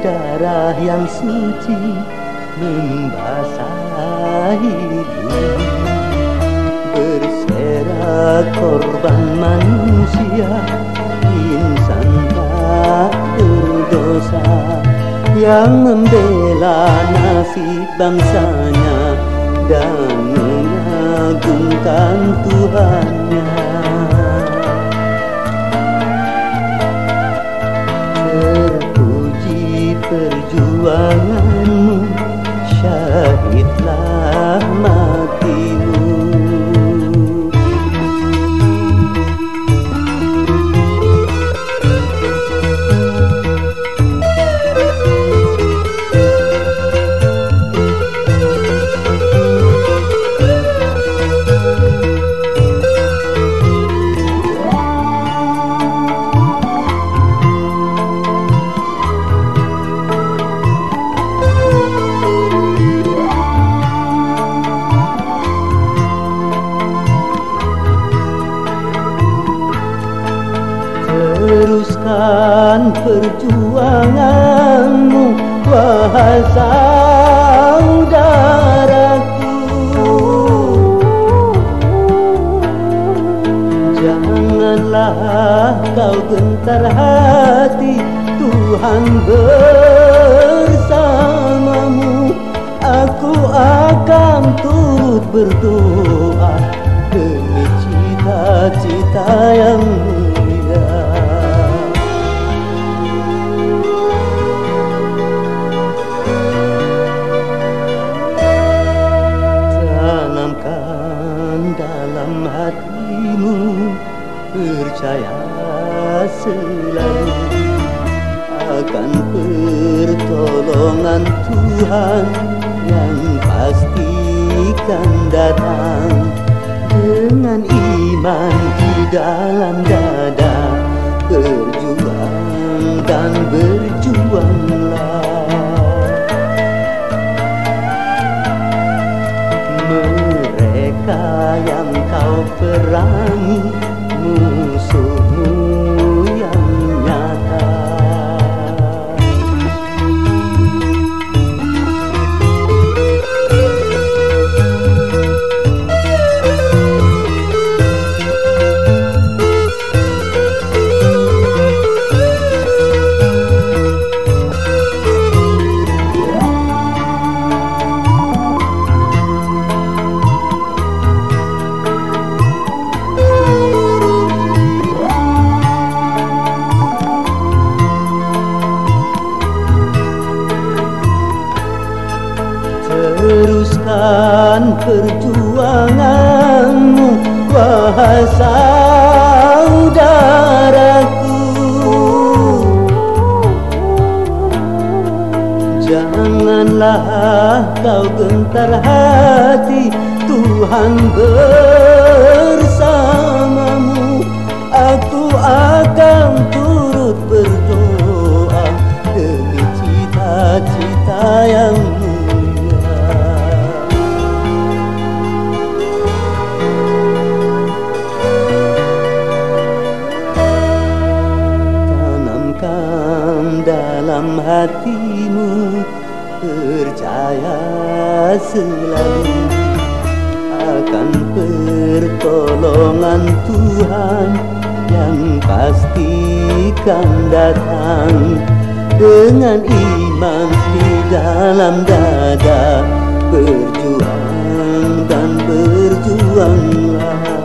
darah yang suci membasahi bumi Berserak korban manusia Insan tak berdosa Yang membela nasib bangsanya Dan mengagungkan Tuhannya Teruskan perjuanganmu Wahai saudaraku Janganlah kau gentar hati Tuhan bersamamu. Aku akan turut berdoa Demi cita-cita yang Percaya selalu Akan pertolongan Tuhan Yang pastikan datang. Dengan iman di dalam dada Berjuang dan berjuanglah. Mereka yang kau perangi moço Teruskan perjuanganmu Wahai saudaraku. Janganlah kau gentar hati Tuhan bersamamu. Aku akan turut berdoa Demi cita-cita yang dalam hatimu Percaya selalu Akan pertolongan Tuhan Yang pastikan datang. Dengan iman di dalam dada Berjuang dan berjuanglah